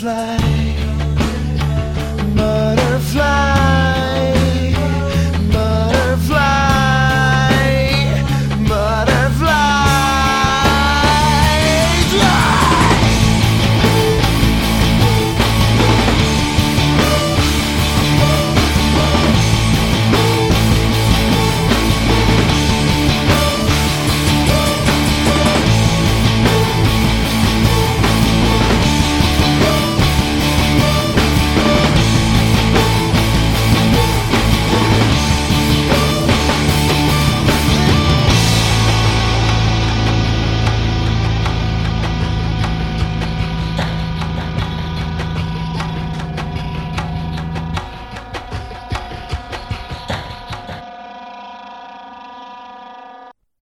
fly.